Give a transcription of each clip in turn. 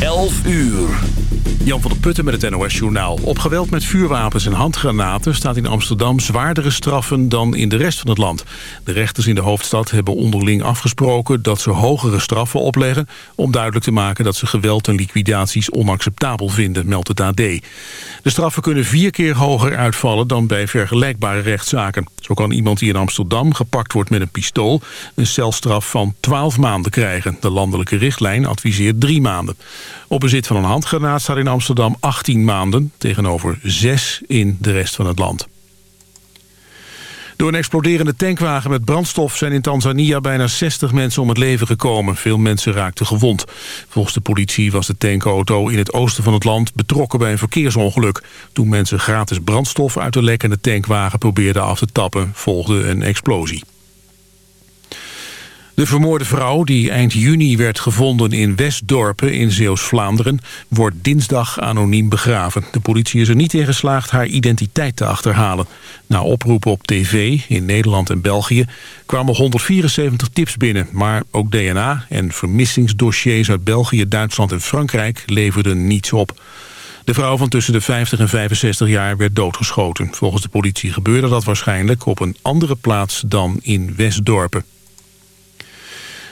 11 uur. Jan van der Putten met het NOS-journaal. Op geweld met vuurwapens en handgranaten staat in Amsterdam zwaardere straffen dan in de rest van het land. De rechters in de hoofdstad hebben onderling afgesproken dat ze hogere straffen opleggen... om duidelijk te maken dat ze geweld en liquidaties onacceptabel vinden, meldt het AD. De straffen kunnen vier keer hoger uitvallen dan bij vergelijkbare rechtszaken. Zo kan iemand die in Amsterdam gepakt wordt met een pistool... een celstraf van 12 maanden krijgen. De landelijke richtlijn adviseert drie maanden. Op bezit van een handgranaat staat in Amsterdam 18 maanden... tegenover 6 in de rest van het land. Door een exploderende tankwagen met brandstof zijn in Tanzania bijna 60 mensen om het leven gekomen. Veel mensen raakten gewond. Volgens de politie was de tankauto in het oosten van het land betrokken bij een verkeersongeluk. Toen mensen gratis brandstof uit de lekkende tankwagen probeerden af te tappen, volgde een explosie. De vermoorde vrouw, die eind juni werd gevonden in Westdorpen in Zeeuws-Vlaanderen, wordt dinsdag anoniem begraven. De politie is er niet in geslaagd haar identiteit te achterhalen. Na oproepen op tv in Nederland en België kwamen 174 tips binnen, maar ook DNA en vermissingsdossiers uit België, Duitsland en Frankrijk leverden niets op. De vrouw van tussen de 50 en 65 jaar werd doodgeschoten. Volgens de politie gebeurde dat waarschijnlijk op een andere plaats dan in Westdorpen.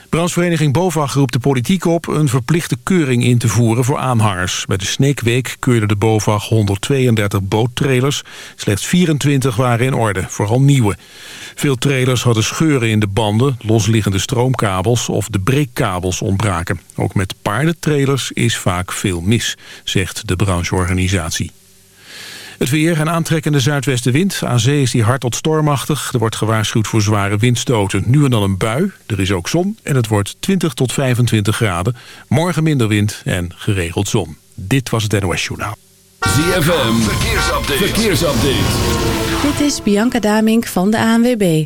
Brandsvereniging BOVAG roept de politiek op een verplichte keuring in te voeren voor aanhangers. Bij de Sneekweek keurde de BOVAG 132 boottrailers. Slechts 24 waren in orde, vooral nieuwe. Veel trailers hadden scheuren in de banden, losliggende stroomkabels of de breekkabels ontbraken. Ook met paardentrailers is vaak veel mis, zegt de brancheorganisatie. Het weer, een aantrekkende zuidwestenwind. Aan zee is die hard tot stormachtig. Er wordt gewaarschuwd voor zware windstoten. Nu en dan een bui. Er is ook zon en het wordt 20 tot 25 graden. Morgen minder wind en geregeld zon. Dit was het NOS Journaal. ZFM, verkeersupdate. verkeersupdate. Dit is Bianca Damink van de ANWB.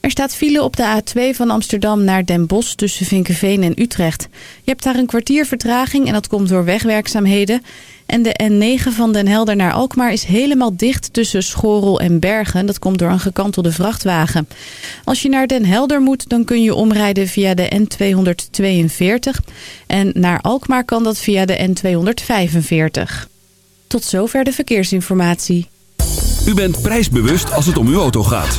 Er staat file op de A2 van Amsterdam naar Den Bosch tussen Vinkenveen en Utrecht. Je hebt daar een kwartier vertraging en dat komt door wegwerkzaamheden. En de N9 van Den Helder naar Alkmaar is helemaal dicht tussen Schorel en Bergen. Dat komt door een gekantelde vrachtwagen. Als je naar Den Helder moet, dan kun je omrijden via de N242. En naar Alkmaar kan dat via de N245. Tot zover de verkeersinformatie. U bent prijsbewust als het om uw auto gaat.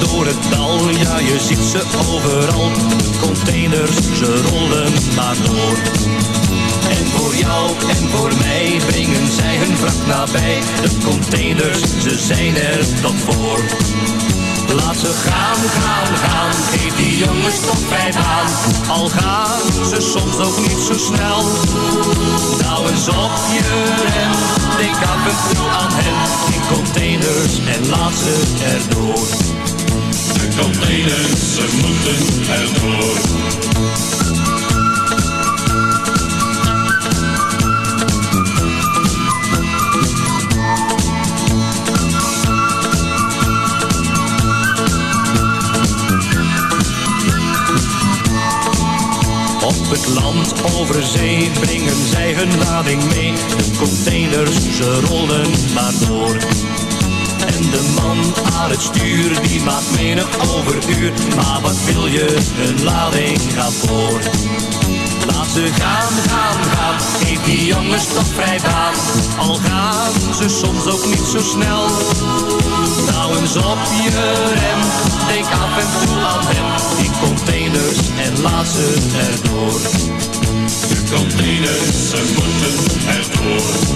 Door het dal, ja je ziet ze overal. De containers, ze rollen maar door. En voor jou en voor mij brengen zij hun vracht nabij. De containers, ze zijn er tot voor. Laat ze gaan, gaan, gaan, geef die jongens toch vrij baan. Al gaan ze soms ook niet zo snel. Nou eens op je rem, denk af en toe aan hen. In containers en laat ze erdoor. Containers, ze moeten erdoor. Op het land over zee brengen zij hun lading mee. De containers, ze rollen maar door. En de man aan het stuur, die maakt menig overuur. Maar wat wil je, hun lading gaat voor. Laat ze gaan, gaan, gaan, geef die jongens toch vrij baan. Al gaan ze soms ook niet zo snel. Nou eens op je rem, denk af en toe aan hem. Die containers en laat ze erdoor. De containers, ze moeten erdoor.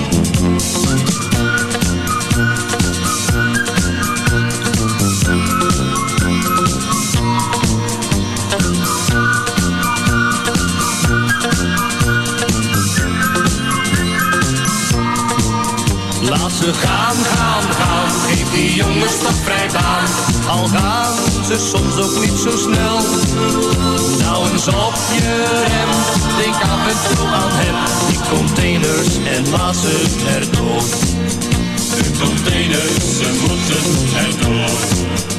Ze gaan, gaan, gaan, geef die jongens toch vrij baan. Al gaan ze soms ook niet zo snel. Nou eens op je rem, denk af en toe aan hem. Die containers en laat erdoor. De containers, ze moeten erdoor.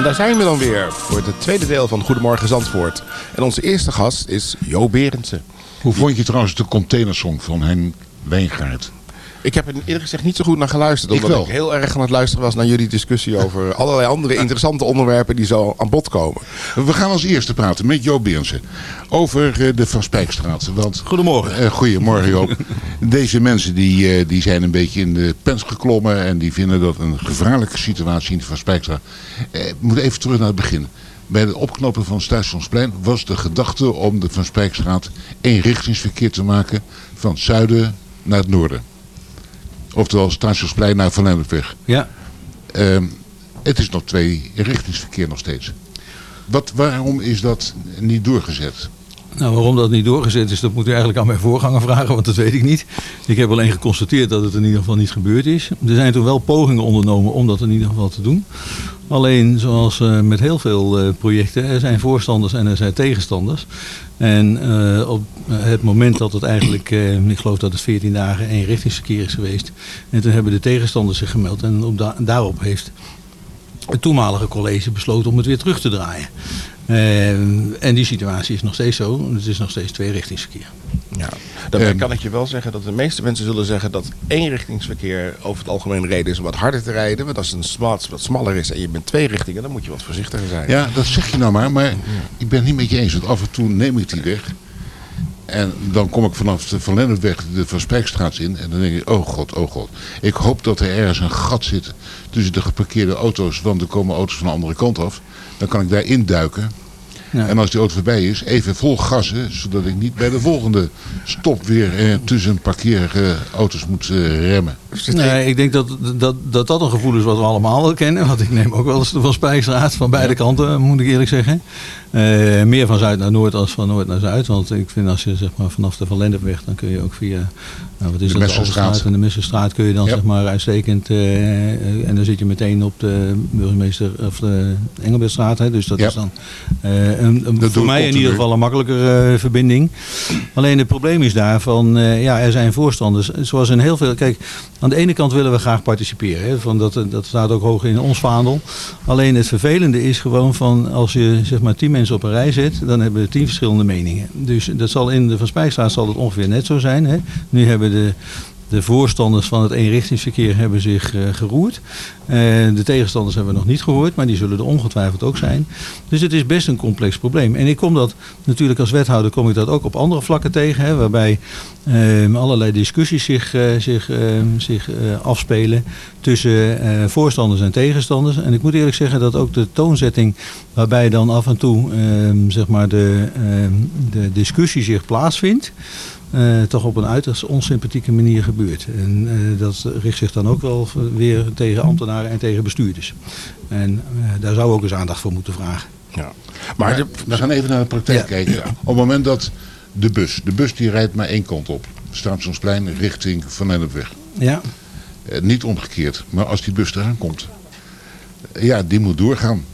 En daar zijn we dan weer voor het tweede deel van Goedemorgen Zandvoort. En onze eerste gast is Jo Berendsen. Hoe vond je trouwens de containersong van Hen Wijngaard? Ik heb er eerlijk gezegd niet zo goed naar geluisterd. Ik Omdat wel. ik heel erg aan het luisteren was naar jullie discussie over allerlei andere interessante onderwerpen die zo aan bod komen. We gaan als eerste praten met Joop Berensen over eh, de Van Spijkstraat. Want, Goedemorgen. eh, goedemorgen Joop. Deze mensen die, eh, die zijn een beetje in de pens geklommen en die vinden dat een gevaarlijke situatie in de Van Spijkstraat. Eh, we moeten even terug naar het begin. Bij het opknopen van Stationsplein was de gedachte om de Van Spijkstraat eenrichtingsverkeer te maken van het zuiden naar het noorden. Oftewel Stationsplein naar Van Lennepweg. Ja. Ehm, het is nog twee richtingsverkeer nog steeds. Wat, waarom is dat niet doorgezet? Nou, waarom dat niet doorgezet is, dat moet u eigenlijk aan mijn voorganger vragen, want dat weet ik niet. Ik heb alleen geconstateerd dat het in ieder geval niet gebeurd is. Er zijn toen wel pogingen ondernomen om dat in ieder geval te doen. Alleen, zoals eh, met heel veel eh, projecten, er zijn voorstanders en er zijn tegenstanders. En eh, op het moment dat het eigenlijk, ik geloof dat het 14 dagen één richtingsverkeer is geweest. En toen hebben de tegenstanders zich gemeld en op da- daarop heeft het toenmalige college besloten om het weer terug te draaien. Eh, en die situatie is nog steeds zo. Het is nog steeds tweerichtingsverkeer. Ja. Daarbij Ehm. kan ik je wel zeggen dat de meeste mensen zullen zeggen dat eenrichtingsverkeer over het algemeen reden is om wat harder te rijden. Want als een smart wat smaller is en je bent twee richtingen, dan moet je wat voorzichtiger zijn. Ja, dat zeg je nou maar, maar ik ben het niet met je eens. Want af en toe neem ik die weg. En dan kom ik vanaf de Van Lennepweg de Van Spijkstraat in. En dan denk ik, oh god, oh god. Ik hoop dat er ergens een gat zit tussen de geparkeerde auto's. Want er komen auto's van de andere kant af. Dan kan ik daar induiken. Ja. En als die auto voorbij is, even vol gassen. Zodat ik niet bij de volgende stop weer eh, tussen parkeerauto's moet eh, remmen. Nee, ik denk dat dat, dat dat een gevoel is wat we allemaal wel kennen. Want ik neem ook wel eens de Van Spijkstraat van beide kanten, moet ik eerlijk zeggen. Eh, meer van zuid naar noord als van noord naar zuid. Want ik vind als je zeg maar, vanaf de Van Lennepweg, dan kun je ook via nou, wat is De Messelstraat. En de Messelstraat kun je dan Ja. zeg maar uitstekend. eh, en dan zit je meteen op de burgemeester of de Engelbertstraat. Hè, dus dat Ja. is dan een, voor mij in ieder geval een makkelijkere verbinding. Alleen het probleem is daar van, eh, ja, er zijn voorstanders. Zoals in heel veel, kijk, aan de ene kant willen we graag participeren. Hè, van dat, dat staat ook hoog in ons vaandel. Alleen het vervelende is gewoon van, als je zeg maar tien mensen op een rij zet, dan hebben we tien verschillende meningen. Dus dat zal in de Van Spijkstraat zal het ongeveer net zo zijn. Hè. Nu hebben de De voorstanders van het eenrichtingsverkeer hebben zich eh, geroerd. Eh, de tegenstanders hebben we nog niet gehoord, maar die zullen er ongetwijfeld ook zijn. Dus het is best een complex probleem. En ik kom dat natuurlijk als wethouder kom ik dat ook op andere vlakken tegen, hè, waarbij eh, allerlei discussies zich, eh, zich, eh, zich afspelen tussen voorstanders en tegenstanders. En ik moet eerlijk zeggen dat ook de toonzetting waarbij dan af en toe ehm, zeg maar de, ehm, de discussie zich plaatsvindt. Eh, toch op een uiterst onsympathieke manier gebeurt. En eh, dat richt zich dan ook wel weer tegen ambtenaren en tegen bestuurders. En eh, daar zou ook eens aandacht voor moeten vragen. Ja. Maar, Maar we gaan even naar de praktijk Ja. kijken. Op het moment dat de bus, de bus die rijdt maar één kant op. Stationsplein richting Van Lennepweg. Ja, niet omgekeerd. Maar als die bus eraan komt. ja, die moet doorgaan.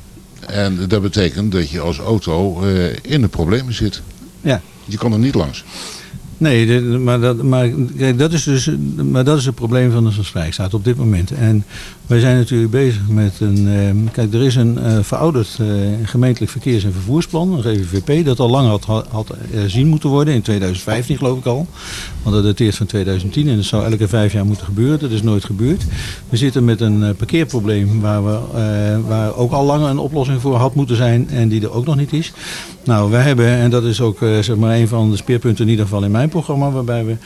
En dat betekent dat je als auto eh, in de problemen zit. ja. Je kan er niet langs. Nee, maar, dat, maar, kijk, dat is dus maar dat is het probleem van de Vrijstaat op dit moment. En wij zijn natuurlijk bezig met een... eh, kijk, er is een eh, verouderd eh, gemeentelijk verkeers- en vervoersplan, een GVVP, dat al lang had, had moeten worden, in 2015 geloof ik al. Want dat dateert van 2010 en dat zou elke vijf jaar moeten gebeuren. Dat is nooit gebeurd. We zitten met een eh, parkeerprobleem waar, we, waar ook al lang een oplossing voor had moeten zijn en die er ook nog niet is. Nou, wij hebben, en dat is ook zeg maar een van de speerpunten in ieder geval in mijn programma, waarbij we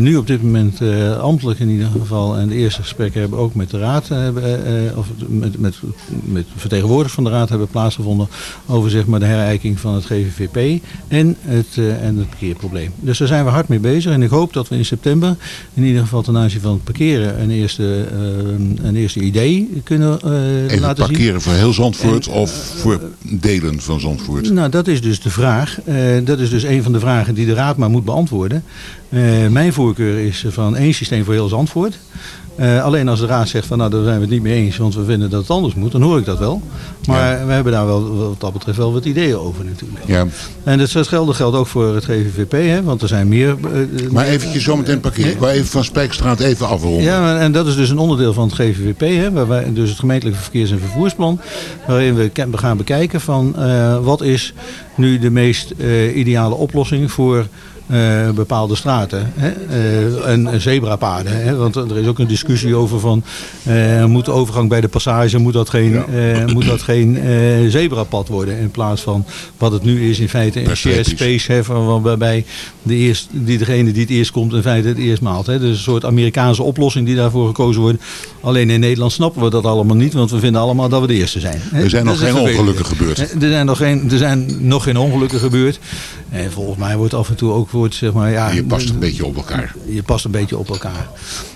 nu op dit moment ambtelijk in ieder geval en de eerste gesprekken hebben ook met de raad, eh, hebben, eh, eh, of met, met, met vertegenwoordigers van de raad hebben plaatsgevonden over zeg maar de herijking van het GVVP en het, eh, en het parkeerprobleem. Dus daar zijn we hard mee bezig en ik hoop dat we in september in ieder geval ten aanzien van het parkeren een eerste, een eerste idee kunnen Even laten zien. parkeren voor heel Zandvoort En, of voor delen van Zandvoort. Nou, dat is dus de vraag. Dat is dus een van de vragen die de Raad maar moet beantwoorden. Mijn voorkeur is van één systeem voor heel Zandvoort. Eh, alleen als de Raad zegt van nou daar zijn we het niet mee eens, want we vinden dat het anders moet, dan hoor ik dat wel. Maar we hebben daar wel wat dat betreft wel wat ideeën over natuurlijk. Ja, En dat geldt, geldt ook voor het GVVP, hè, want er zijn meer... eh, maar eventjes zometeen parkeren. Ik wil even van Spijkstraat even afronden. ja, en dat is dus een onderdeel van het GVVP, hè, waar wij, dus het gemeentelijke verkeers- en vervoersplan, waarin we gaan bekijken van eh, wat is nu de meest eh, ideale oplossing voor eh, bepaalde straten. Hè? Eh, en en zebrapaden. Hè? Want er is ook een discussie over van eh, moet de overgang bij de passage moet dat geen, eh, moet dat geen zebrapad worden in plaats van wat het nu is in feite een shared space waarbij de eerst, die, degene die het eerst komt in feite het eerst maalt. Hè. Dus een soort Amerikaanse oplossing die daarvoor gekozen wordt. Alleen in Nederland snappen we dat allemaal niet, want we vinden allemaal dat we de eerste zijn. Hè. Er zijn nog Dat geen ongelukken gebeurd. Er zijn, nog geen, er zijn nog geen ongelukken gebeurd. En volgens mij wordt af en toe ook wordt, zeg maar, ja, Je past een beetje op elkaar. je past een beetje op elkaar.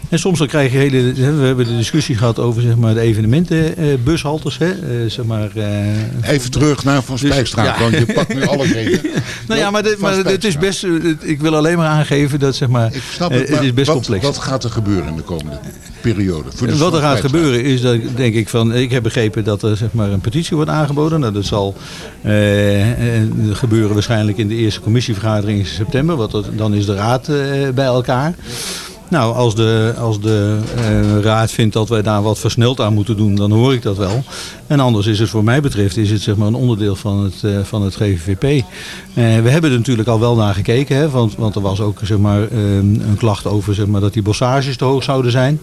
En soms dan krijg je hele. We hebben de discussie gehad over zeg maar, de evenementenbushalters. hè, eh, zeg maar, eh, Even terug naar Van Dus, Spijkstraat, ja. want je pakt nu alles even. nou ja, maar, dit, maar het is best. eh, Ik wil alleen maar aangeven dat zeg maar. Ik snap eh, het, het maar is best wat, complex. wat gaat er gebeuren in de komende periode? Voor de Wat er gaat gebeuren is dat ik denk ik van. Ik heb begrepen dat er zeg maar, een petitie wordt aangeboden. Nou, dat zal eh, eh, gebeuren waarschijnlijk in de eerste commissievergadering in september. Want dat- dan is de raad eh, bij elkaar. Nou, als de, als de eh, raad vindt dat wij daar wat versneld aan moeten doen, dan hoor ik dat wel. En anders is het voor mij betreft is het zeg maar, een onderdeel van het, eh, van het GVVP. Eh, we hebben er natuurlijk al wel naar gekeken, hè, want, want er was ook zeg maar, eh, een klacht over zeg maar, dat die bossages te hoog zouden zijn.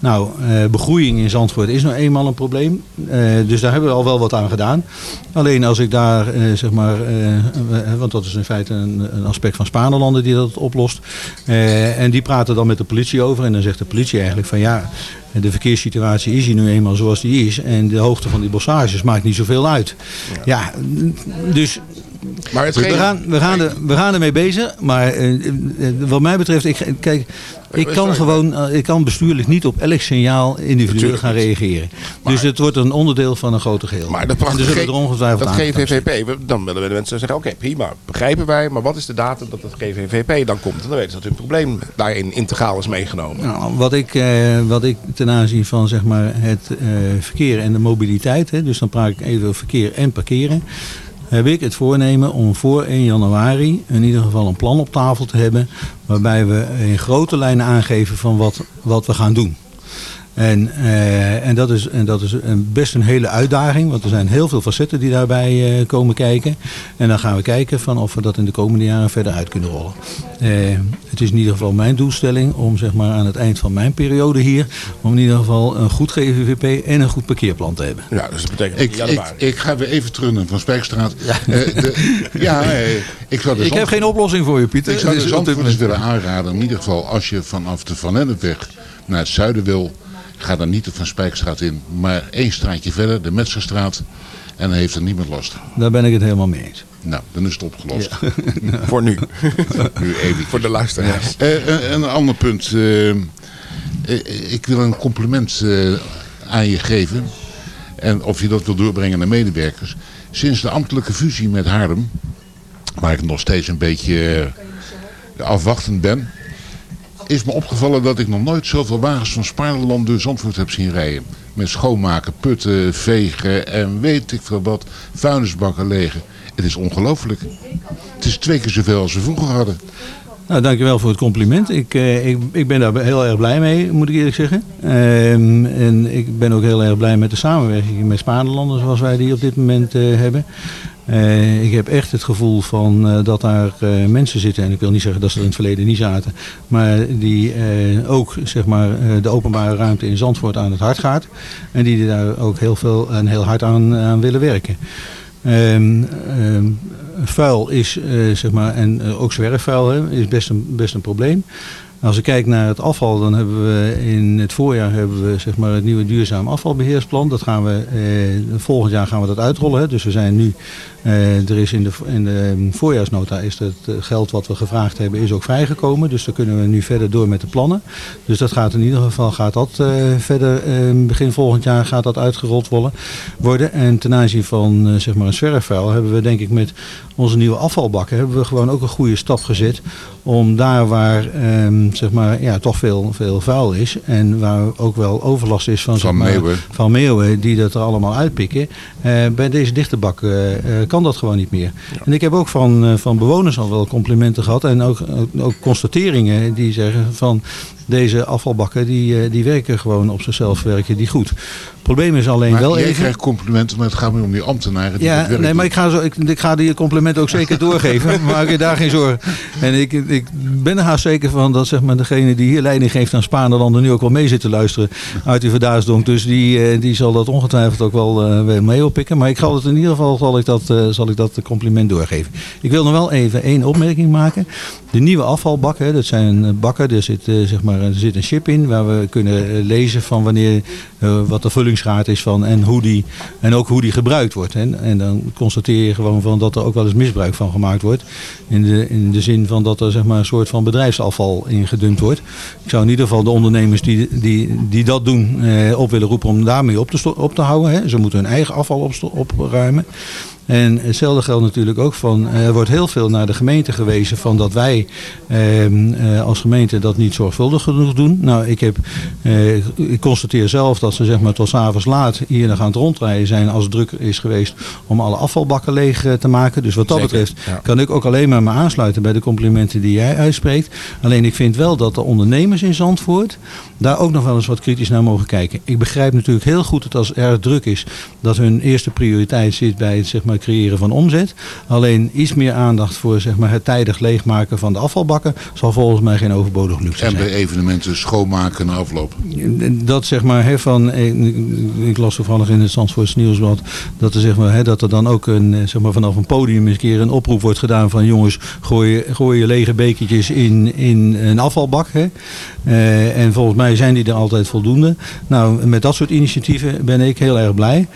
Nou, eh, begroeiing in Zandvoort is nou eenmaal een probleem. Eh, dus daar hebben we al wel wat aan gedaan. Alleen als ik daar, eh, zeg maar, want dat is in feite een, een aspect van Spanelanden die dat oplost. En die praten dan met de politie over. En dan zegt de politie eigenlijk van ja, de verkeerssituatie is hier nu eenmaal zoals die is. En de hoogte van die bossages maakt niet zoveel uit. Ja, dus Maar het we gaan, we, gaan er, we gaan ermee bezig. Maar eh, eh, wat mij betreft, ik, kijk, ik kan gewoon, eh, ik kan bestuurlijk niet op elk signaal individueel gaan reageren. dus het wordt een onderdeel van een groter geheel. Maar er prachtige er ongetwijfeld dat. GVVP, dan willen we de mensen zeggen, oké prima, begrijpen wij, maar wat is de datum dat het GVVP dan komt? En dan weten ze dat hun probleem daarin integraal is meegenomen. Nou, wat, ik, eh, wat ik ten aanzien van zeg maar, het eh, verkeer en de mobiliteit, hè, dus dan praat ik even over verkeer en parkeren, heb ik het voornemen om voor 1 januari in ieder geval een plan op tafel te hebben, waarbij we in grote lijnen aangeven van wat, wat we gaan doen. En, eh, en dat is, en dat is een, best een hele uitdaging, want er zijn heel veel facetten die daarbij eh, komen kijken. En dan gaan we kijken van of we dat in de komende jaren verder uit kunnen rollen. Eh, het is in ieder geval mijn doelstelling om zeg maar, aan het eind van mijn periode hier, om in ieder geval een goed GVVP en een goed parkeerplan te hebben. Ja, dus dat betekent Ik, ik, ik ga weer even terug naar Van Spijkstraat. Ja, de, ja ik zou de Ik heb geen oplossing voor je, Pieter. Ik zou Dus de moment- willen aanraden, in ieder geval als je vanaf de Van Lennepweg naar het zuiden wil, ga dan niet de Van Spijkstraat in, maar één straatje verder, de Metzgerstraat, en dan heeft er niemand last. Daar ben ik het helemaal mee eens. Nou, dan is het opgelost. Voor nu. nu even. Voor de luisteraars. Eh, een, een ander punt. eh, eh, ik wil een compliment eh, aan je geven. En of je dat wil doorbrengen naar medewerkers. Sinds de ambtelijke fusie met Haarlem, waar ik nog steeds een beetje eh, afwachtend ben, is me opgevallen dat ik nog nooit zoveel wagens van Spaarland door Zandvoort heb zien rijden. Met schoonmaken, putten, vegen en weet ik veel wat, vuilnisbakken legen. Het is ongelooflijk. Het is twee keer zoveel als we vroeger hadden. Nou, dankjewel voor het compliment. Ik, eh, ik, ik ben daar heel erg blij mee, moet ik eerlijk zeggen. Ehm, en ik ben ook heel erg blij met de samenwerking met Spaanlanden zoals wij die op dit moment eh, hebben. Eh, ik heb echt het gevoel van eh, dat daar eh, mensen zitten, en ik wil niet zeggen dat ze er in het verleden niet zaten, maar die ook zeg maar, de openbare ruimte in Zandvoort aan het hart gaat. En die daar ook heel veel en heel hard aan, aan willen werken. Ehm, ehm, vuil is, zeg maar, en ook zwerfvuil hè, is best een, best een probleem. Als ik kijk naar het afval, dan hebben we in het voorjaar hebben we, zeg maar, het nieuwe duurzaam afvalbeheersplan. Dat gaan we, eh, volgend jaar gaan we dat uitrollen. Hè. Dus we zijn nu, eh, er is in de, in de voorjaarsnota is het eh, geld wat we gevraagd hebben, is ook vrijgekomen. Dus daar kunnen we nu verder door met de plannen. Dus dat gaat in ieder geval gaat dat, eh, verder, eh, begin volgend jaar gaat dat uitgerold worden. En ten aanzien van zeg maar een zwerfvuil hebben we denk ik met onze nieuwe afvalbakken hebben we gewoon ook een goede stap gezet. Om daar waar ehm, zeg maar, ja, toch veel, veel vuil is en waar ook wel overlast is van, Van zeg maar, meeuwen. van meeuwen die dat er allemaal uitpikken. eh, bij deze dichte bak eh, kan dat gewoon niet meer. En ik heb ook van, eh, van bewoners al wel complimenten gehad en ook, ook, ook constateringen die zeggen van deze afvalbakken die, eh, die werken gewoon op zichzelf werken die goed. Het probleem is alleen Maar wel jij even... krijgt complimenten, maar het gaat meer om die ambtenaren die Ja, nee, maar ik ga, zo, ik, ik ga die complimenten ook zeker doorgeven. Maak je daar geen zorgen. En ik, ik ben er haast zeker van dat zeg maar, degene die hier leiding geeft aan Spaanlanden nu ook wel mee zit te luisteren uit die Verdaasdonk. Dus die, eh, die zal dat ongetwijfeld ook wel eh, weer mee oppikken. Maar ik ga het in ieder geval zal ik dat, eh, zal ik dat compliment doorgeven. Ik wil nog wel even één opmerking maken. De nieuwe afvalbakken, dat zijn eh, bakken, er zit, eh, zeg maar, er zit een chip in waar we kunnen eh, lezen van wanneer, eh, wat de vullingsgraad is van en, hoe die, en ook hoe die gebruikt wordt. En, en dan constateer je gewoon van dat er ook wel eens misbruik van gemaakt wordt. In de, in de zin van dat er zeg maar, een soort van bedrijfsafval in gedumpt wordt. Ik zou in ieder geval de ondernemers die, die, die dat doen eh, op willen roepen om daarmee op te, op te houden. Hè. Ze moeten hun eigen afval opsto- opruimen. En hetzelfde geldt natuurlijk ook van, eh, er wordt heel veel naar de gemeente gewezen van dat wij ehm, eh, als gemeente dat niet zorgvuldig genoeg doen. Nou, ik, heb, eh, ik constateer zelf dat ze zeg maar tot avonds laat hier nog aan het rondrijden zijn als het druk is geweest om alle afvalbakken leeg eh, te maken. Dus wat dat Zeker, betreft ja. kan ik ook alleen maar me aansluiten bij de complimenten die jij uitspreekt. Alleen ik vind wel dat de ondernemers in Zandvoort daar ook nog wel eens wat kritisch naar mogen kijken. Ik begrijp natuurlijk heel goed dat als erg druk is, dat hun eerste prioriteit zit bij het zeg maar, creëren van omzet. Alleen iets meer aandacht voor zeg maar, het tijdig leegmaken van de afvalbakken zal volgens mij geen overbodig luxe En zijn. bij evenementen schoonmaken en afloop. Dat zeg maar, hè, van, eh, ik, las toevallig in het Zandvoorts Nieuwsblad dat er, zeg maar, dat er dan ook een, eh, zeg maar, vanaf een podium eens een keer een oproep wordt gedaan van jongens, gooi, gooi je lege bekertjes in, in een afvalbak. Eh, en volgens mij zijn die er altijd voldoende. Nou, met dat soort initiatieven ben ik heel erg blij.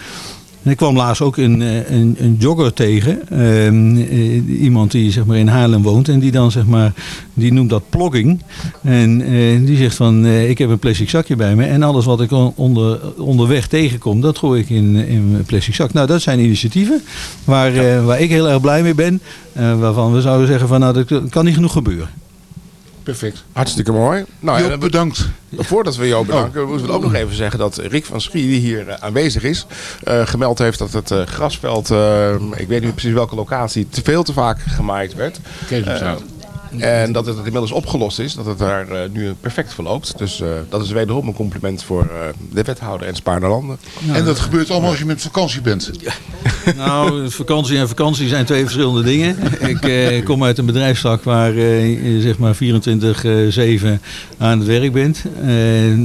En ik kwam laatst ook een, eh, een, een jogger tegen. Ehm, eh, iemand die zeg maar, in Haarlem woont. En die dan zeg maar, die noemt dat plogging. En eh, die zegt van, ik heb een plastic zakje bij me. En alles wat ik on- onder, onderweg tegenkom, dat gooi ik in, in mijn plastic zak. Nou, dat zijn initiatieven waar, waar ik heel erg blij mee ben. Waarvan we zouden zeggen van, nou, dat kan niet genoeg gebeuren. Perfect. Hartstikke mooi. Nou, ja, Joop, dan- bedankt. Voordat we jou bedanken, moeten we ook nog even zeggen dat Rick van Schie, die hier eh, aanwezig is, eh, gemeld heeft dat het eh, grasveld, ik weet niet precies welke locatie, te veel te vaak gemaaid werd. Keesomstraat. En dat het inmiddels opgelost is, dat het daar eh, nu perfect verloopt. Dus eh, dat is wederom een compliment voor eh, de wethouder en Spaarnerlanden. en dat gebeurt allemaal als je met vakantie bent. Nou, vakantie en vakantie zijn twee verschillende dingen. Ik eh, kom uit een bedrijfstak waar eh, je zeg maar 24-7 aan het werk bent.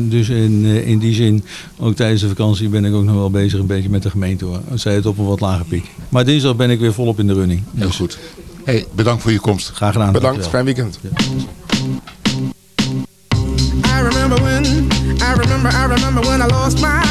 Dus in, eh, in die zin, ook tijdens de vakantie ben ik ook nog wel bezig een beetje met de gemeente hoor. Zij het op een wat lager piek. Maar dinsdag ben ik weer volop in de running. Heel goed. Hey, bedankt voor je komst. Graag gedaan. Bedankt, dankjewel. fijn weekend. I remember when, I remember, I remember when I lost my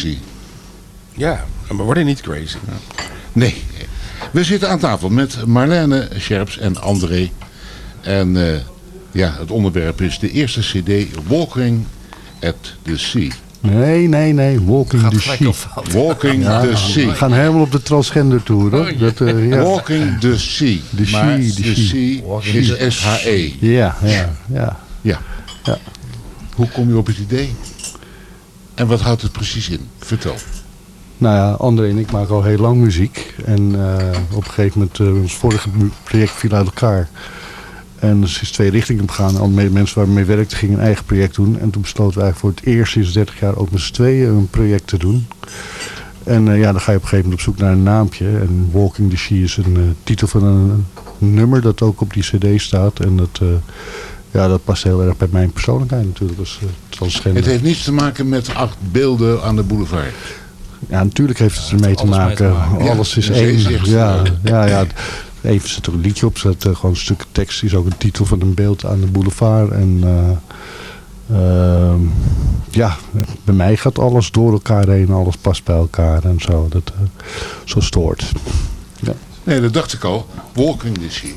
crazy. Ja, maar word je niet crazy? Nee. We zitten aan tafel met Marlene Scherps en André. En eh, ja, het onderwerp is de eerste cd Walking at the Sea. Nee, nee, nee. Walking Gaat the Sea. Walking Ja, the Sea. We gaan helemaal op de transgender tour. Hoor. Dat, eh, ja. Walking the Sea. The sea, maar the de sea. sea is S-H-E. ja, ja, ja. Ja. Ja. Hoe kom je op het idee? En wat houdt het precies in? Vertel. Nou ja, André en ik maken al heel lang muziek. En eh, op een gegeven moment, eh, ons vorige project viel uit elkaar. En dus is twee richtingen gegaan. Al mensen waar we mee werkten gingen een eigen project doen. En toen besloten we eigenlijk voor het eerst sinds 30 jaar ook met z'n tweeën een project te doen. En eh, ja, dan ga je op een gegeven moment op zoek naar een naampje. En Walking the Sea is een titel van een, nummer dat ook op die cd staat. En dat, ja, dat past heel erg bij mijn persoonlijkheid natuurlijk uh, transgender. Het heeft niets te maken met acht beelden aan de boulevard. Ja, natuurlijk heeft het ermee te maken. te maken. Ja, Alles is een één. Ja, ja, ja. Even zit er een liedje op, er staat eh, gewoon een stuk tekst. is ook een titel van een beeld aan de boulevard. En eh, ehm, ja, bij mij gaat alles door elkaar heen. Alles past bij elkaar en zo. Dat, eh, zo stoort. Ja. Nee, dat dacht ik al. Walking the Sea.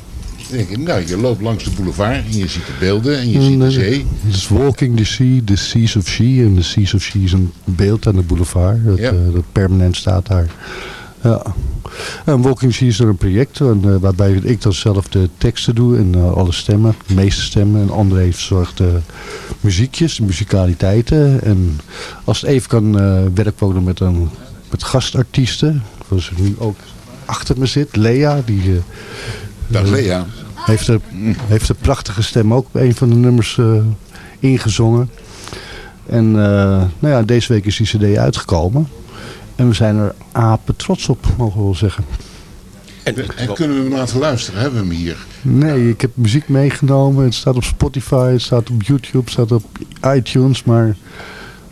Dan denk ik, nou, je loopt langs de boulevard en je ziet de beelden en je ziet de zee. Het is Walking the Sea, The Seas of She. En The Seas of She is een beeld aan de boulevard. Dat, Ja. eh, dat permanent staat daar. Ja. En Walking Sea is er een project en, eh, waarbij ik dan zelf de teksten doe en eh, alle stemmen, de meeste stemmen. En André heeft zorgt de muziekjes, muzikaliteiten. En als het even kan, werken we ook nog met, een, met gastartiesten. Zoals er nu ook achter me zit, Lea. Die, Dag Lea. Heeft een, heeft een prachtige stem ook op een van de nummers eh, ingezongen. En eh, nou ja, deze week is die cd uitgekomen. En we zijn er apen trots op, mogen we wel zeggen. En, en kunnen we hem laten luisteren? Hebben we hem hier? Nee, ik heb muziek meegenomen. Het staat op Spotify, het staat op YouTube, het staat op iTunes. Maar,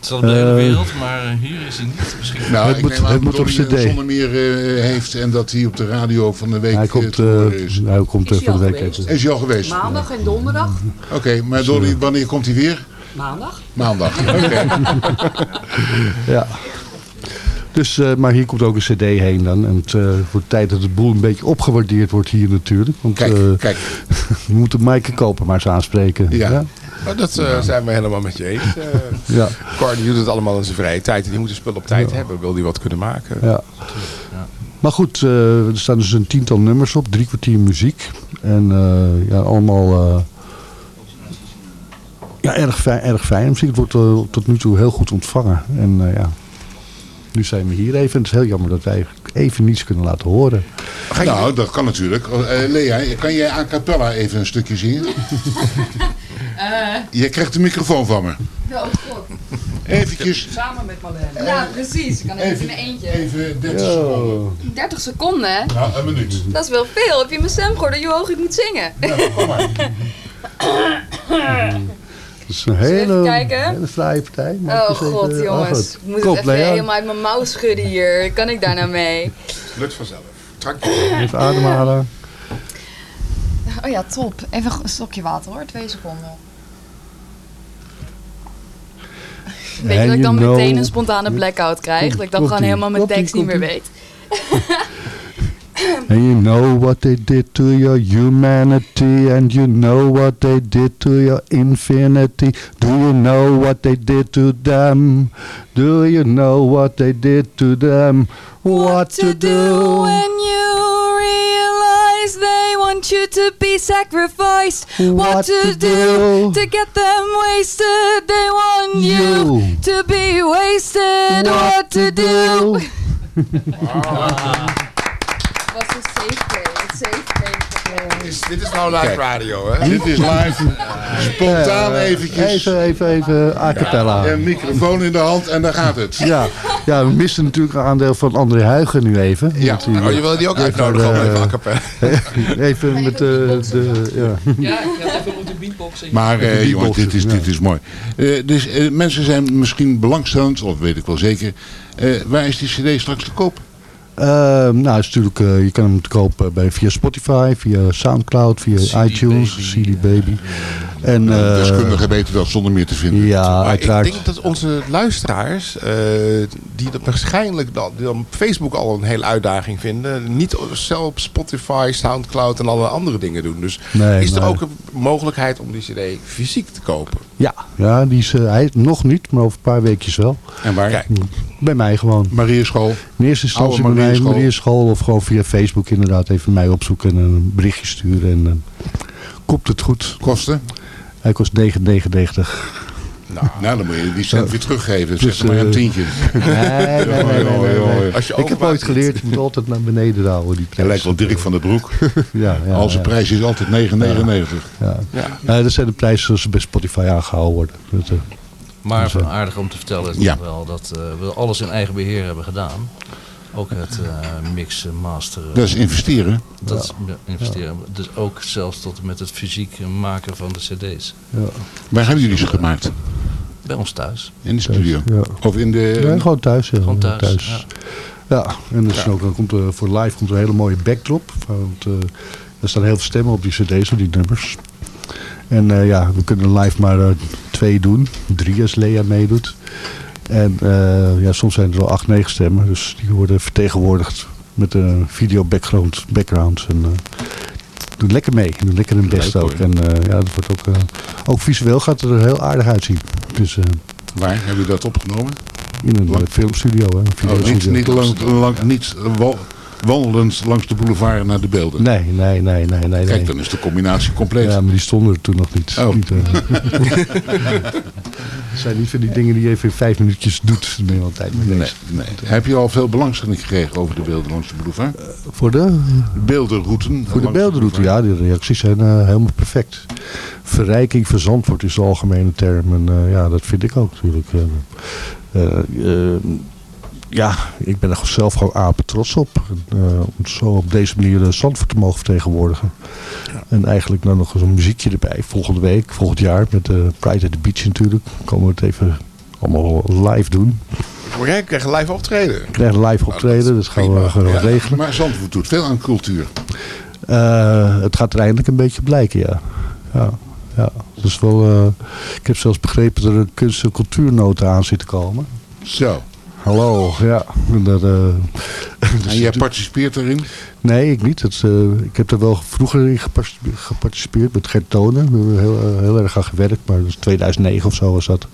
Het staat op de hele eh, wereld, maar eh, hier is hij niet beschikbaar. Nou, Het ik moet- neem aan het dat moet op Donnie CD. een zonnemeer eh, heeft en dat hij op de radio van de week hij eh, komt, te horen eh, is. hij komt Is eh, van de al week geweest? even. Is hij al geweest? Maandag en donderdag. Oké, maar wanneer komt hij weer? Maandag. Maandag. Oké. Ja. Dus, eh, maar hier komt ook een cd heen dan. En het eh, wordt tijd dat het boel een beetje opgewaardeerd wordt hier natuurlijk. Want Kijk, eh, kijk. we moeten Maaike kopen maar eens aanspreken. Ja. Dat eh, zijn we helemaal met je eens. Eh Ja. Cor die doet het allemaal in zijn vrije tijd. En die moet de spul op tijd hebben. Wil die wat kunnen maken. Ja. Maar goed, eh, er staan dus een tiental nummers op, drie kwartier muziek. En eh, ja, allemaal eh, ja, erg, fijn, erg fijn. Muziek Het wordt eh, tot nu toe heel goed ontvangen. En eh, ja, nu zijn we hier even. Het is heel jammer dat wij even niets kunnen laten horen. Nou, dat kan natuurlijk. Eh, Lea, kan jij a cappella even een stukje zingen? Jij krijgt de microfoon van me. Oh god. Eventjes. Samen met Marlene. Ja, precies. Ik kan even in mijn eentje. Even 30 seconden. 30 seconden, hè? Nou, een minuut. Dat is wel veel. Heb je mijn stem gehoord hoe hoog ik moet zingen? kom maar. Het is een hele, even kijken? hele fraaie partij. Maar Oh even- god, jongens. Ik moet het even Lea. helemaal uit mijn mouw schudden hier. Kan ik daar nou mee? Lukt vanzelf. Even ademhalen. Oh ja, top. Even een stokje water hoor. Twee seconden. Weet je dat ik dan meteen een spontane blackout krijg? Dat ik dan gewoon helemaal mijn tekst niet meer weet. And you know what they did to your humanity And you know what they did to your infinity Do you know what they did to them? Do you know what they did to them? What to do? when you want you to be sacrificed. What, to do to get them wasted? They want you, You. to be wasted. What, to do? Was een safe play. Een safe play. Dit is nou live Kijk. radio, hè? Dit is live. Spontaan Eh, eventjes. Even, even, even a cappella. Een microfoon in de hand en daar gaat het. Ja, ja, we missen natuurlijk een aandeel van André Huigen nu even. Ja. Die, Oh, je wil die ook even, uitnodigen om eh, even a cappella? Even met de... de ja. Ja, ik had even moeten beatboxen. Maar eh, Even jongens, dit is, dit is mooi. Eh, dus eh, mensen zijn misschien belangstellend, of weet ik wel zeker. Eh, waar is die cd straks te koop? Eh, nou, is natuurlijk, eh, je kan hem te kopen bij, via Spotify, via Soundcloud, via iTunes, CD Baby. En, eh, deskundigen weten dat zonder meer te vinden. Ja, Maar ik uiteraard. denk dat onze luisteraars, eh, die dat waarschijnlijk dan, die dan op Facebook al een hele uitdaging vinden, niet zelf op Spotify, Soundcloud en alle andere dingen doen. Dus Nee, is er ook een mogelijkheid om die CD fysiek te kopen? Ja, ja die is, hij, nog niet, maar over een paar weekjes wel. En waar? Kijk, Bij mij gewoon. Marieschool. In eerste instantie bij mij. Marieschool of gewoon via Facebook inderdaad even mij opzoeken en een berichtje sturen. En dan komt het goed. Kosten? Hij kost 9,99. Nou, dan moet je die cent weer teruggeven. Dus, zeg maar een eh, tientje. Nee, nee, nee, nee, nee, nee. Als je Ik heb ooit geleerd, je moet altijd naar beneden houden. Die Hij prijs. lijkt wel Dirk van der Broek. Ja, ja, Al zijn ja. prijs is altijd 9,99. Ja. Ja. Ja, dat zijn de prijzen zoals ze bij Spotify aangehouden worden. Dat, eh, Maar aardig om te vertellen is Ja. wel dat eh, we alles in eigen beheer hebben gedaan. Ook het eh, mixen, masteren. Dat is investeren. Dat is ja, investeren. Dus ook zelfs tot en met het fysiek maken van de cd's. ja. Waar hebben jullie ze gemaakt? Bij ons thuis. In de studio? Ja. Of in de... Ja, gewoon thuis. Ja. Gewoon thuis, Ja, en dus ook, dan komt er, voor live komt er een hele mooie backdrop. Want eh, er staan heel veel stemmen op die cd's, op die nummers. En eh, ja, we kunnen live maar eh, twee doen. Drie als Lea meedoet. En eh, ja, soms zijn er wel acht, negen stemmen. Dus die worden vertegenwoordigd met een video background. background. En, eh, doen lekker mee. Doen lekker hun best Leuk, ook. hoor. En eh, ja, dat wordt ook, ook visueel gaat het er heel aardig uitzien. Dus Waar hebben jullie dat opgenomen? in een Lang- filmstudio. Hè, een Oh, niet, niet, lang, lang, niet, wandelend langs de boulevard naar de beelden. Nee, nee, nee, nee, nee. Kijk, dan is de combinatie compleet. Ja, maar die stonden er toen nog niet. Oh. Niet, eh. Het zijn niet van die dingen die je even in vijf minuutjes doet. Ben je wel tijd mee Nee, nee. Heb je al veel belangstelling gekregen over de beelden langs de boulevard? Voor de? beeldenrouten. Voor de beeldenroute, ja, de reacties zijn eh, helemaal perfect. Verrijking van Zandvoort is de algemene term. En eh, ja, dat vind ik ook natuurlijk. Eh, eh, eh, ja, ik ben er zelf gewoon apen trots op. Eh, om zo op deze manier eh, Zandvoort te mogen vertegenwoordigen. En eigenlijk dan nog eens een muziekje erbij. Volgende week, volgend jaar met de Pride at the Beach natuurlijk. Komen we het even allemaal live doen. Voor jij krijgt een live optreden. We krijgen live optreden, dat gaan we Ja, regelen. Maar Zandvoort doet veel aan cultuur. Eh, het gaat er eindelijk een beetje blijken, ja. ja, ja. Dus wel, eh, ik heb zelfs begrepen dat er een kunst- en cultuurnota aan zit te komen. Zo. Hallo, ja. En Dat, eh, En jij participeert erin? Nee, ik niet. Het, eh, ik heb er wel vroeger in geparticipeerd met Gert Tonen. We hebben heel, eh, heel erg aan gewerkt, maar dat is 2009 of zo was dat.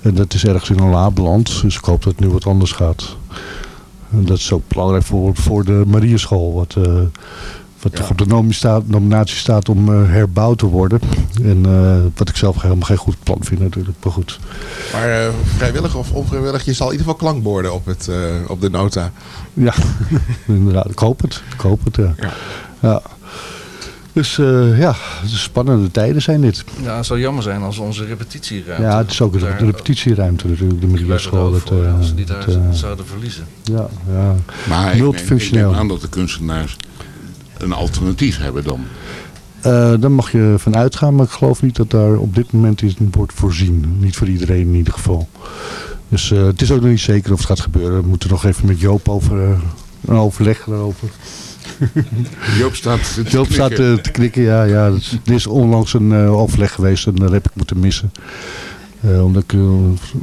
En dat is ergens in een la beland, dus ik hoop dat het nu wat anders gaat. En dat is ook belangrijk voor, voor de Marieschool, wat, wat toch op de nominatie staat om eh, herbouwd te worden. En eh, wat ik zelf helemaal geen goed plan vind natuurlijk, maar goed. Maar eh, vrijwillig of onvrijwillig, je zal in ieder geval klankborden op, het, eh, op de nota. Ja, inderdaad. Ik hoop het. Ik hoop het, ja. ja. Dus eh, ja, spannende tijden zijn dit. Ja, het zou jammer zijn als onze repetitieruimte... Ja, het is ook een daar- de repetitieruimte natuurlijk, de middelbare Dat, voor, eh, als ze die daar zouden verliezen. ja, ja. Maar ik neem, ik multifunctioneel. neem aan dat de kunstenaars een alternatief hebben dan. Eh, daar mag je van uitgaan, maar ik geloof niet dat daar op dit moment in wordt voorzien. Niet voor iedereen in ieder geval. Dus eh, het is ook nog niet zeker of het gaat gebeuren. We moeten nog even met Joop over eh, een overleg daarover. Joop staat te Joop staat te knikken, ja. ja. Er is onlangs een overleg geweest en dat heb ik moeten missen. Omdat ik uh,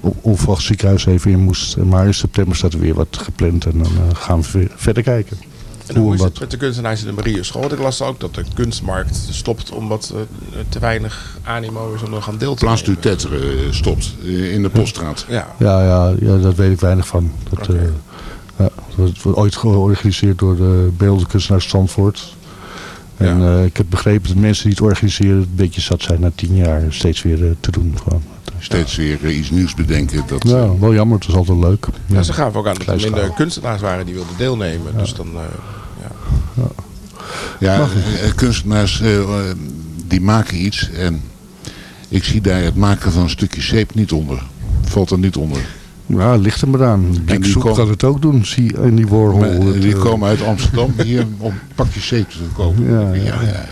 onverwacht ziekenhuis even in moest. Maar in september staat er weer wat gepland en dan gaan we verder kijken. En hoe is het met de kunstenaars in de Marieschool? Want Ik las ook dat de kunstmarkt stopt omdat eh, te weinig animo is om er gaan deel te Place nemen. du Tetre eh, stopt eh, in de Poststraat. Ja. Ja, ja, ja, daar weet ik weinig van. Dat, eh, ja, dat wordt ooit georganiseerd door de beeldende kunstenaars En eh, ik heb begrepen dat mensen die het organiseren een beetje zat zijn na tien jaar steeds weer eh, te doen. Gewoon. Steeds weer eh, iets nieuws bedenken. Dat, Ja, wel jammer, het was altijd leuk. Ja, ze gaven ook aan dat er minder kunstenaars waren die wilden deelnemen. Dus dan, eh, ja. Ja, kunstenaars die maken iets en ik zie daar het maken van een stukje zeep niet onder. Valt er niet onder. Ja, het ligt er maar aan. Blik die Soep komen- kan het ook doen, zie in die Warhol. Eh, Het, die eh, komen uit Amsterdam hier om pakjes zeep te kopen. Ja, ja, ja.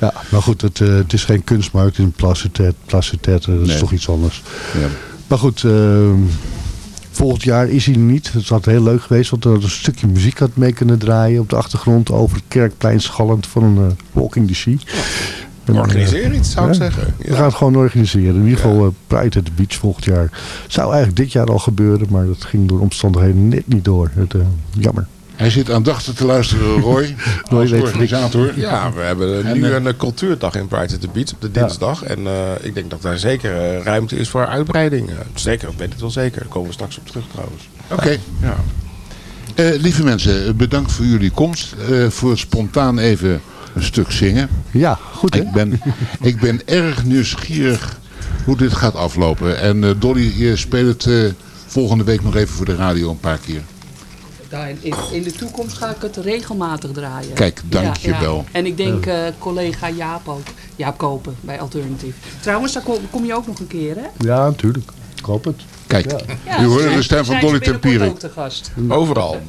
Ja, maar goed, het, eh, het is geen kunstmarkt, het is een placetet. placetet dat is Nee. toch iets anders. Ja. Maar goed, eh, volgend jaar is hij niet. Het had heel leuk geweest, want er had een stukje muziek had mee kunnen draaien op de achtergrond over het kerkplein schallend van een Walking the Sea. Organiseer iets, zou ik ja, zeggen. We gaan het gewoon organiseren. In ieder geval eh, Pride at the Beach volgend jaar. Zou eigenlijk dit jaar al gebeuren, maar dat ging door omstandigheden net niet door. Het, eh, jammer. Hij zit aandachtig te luisteren, Roy. Roy als organisator. Ja, we hebben En, nu eh, een cultuurdag in Pride at the Beach op de dinsdag. En eh, ik denk dat daar zeker ruimte is voor uitbreiding. Zeker, dat weet ik wel zeker. Daar komen we straks op terug trouwens. Oké. Ja. Eh, lieve mensen, bedankt voor jullie komst. Eh, voor spontaan even een stuk zingen. Ja, goed hè? Ik ben, ik ben erg nieuwsgierig hoe dit gaat aflopen. En eh, Dolly, je speelt het eh, volgende week nog even voor de radio een paar keer. Ja, in, in, de toekomst ga ik het regelmatig draaien. Kijk, dankjewel. En ik denk eh, collega Jaap ook. Jaap Kopen bij Alternative. Trouwens, daar kom, kom je ook nog een keer, hè? Ja, natuurlijk. Ik hoop het. Kijk, Ja, u hoorde de stem van Dolly ze binnenkort Tempierik. ook te gast. Overal.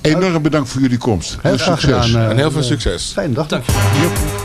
Enorm bedankt voor jullie komst. Heel succes. gedaan, eh, En heel veel succes. Fijne dag. nog. Ich